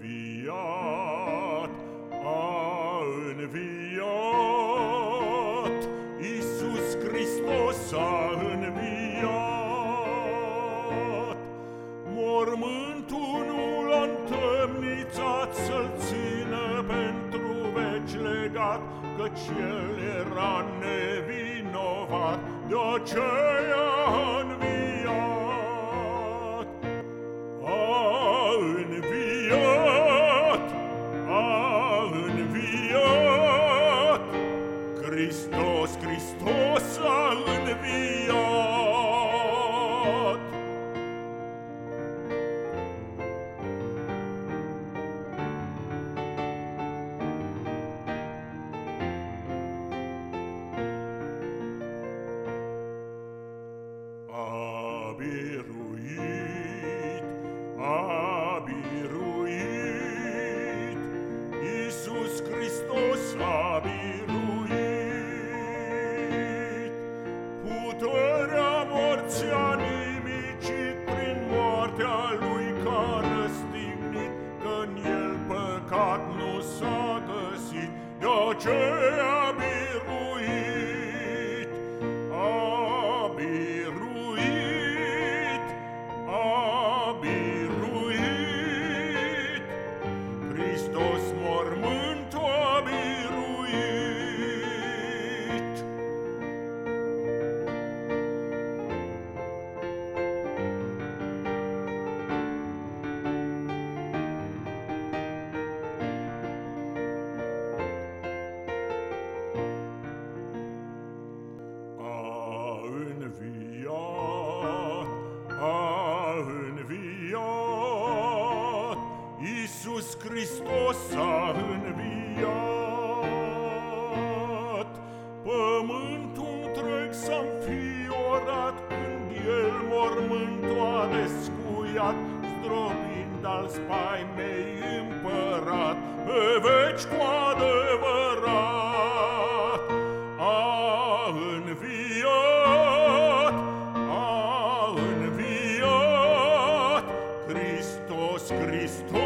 înviat, a înviat, Iisus Hristos a înviat. Mormântul nu l-a întemnițat să-l țină pentru veci legat, Căci el era nevinovat, de aceea bus mormų. Iisus Hristos a înviat, Pământul întreg s-a înfiorat, Când el mormântul a descuiat, Zdrobind al spaimei împărat, Pe veci cu adevărat. A înviat, a înviat, Hristos, Hristos,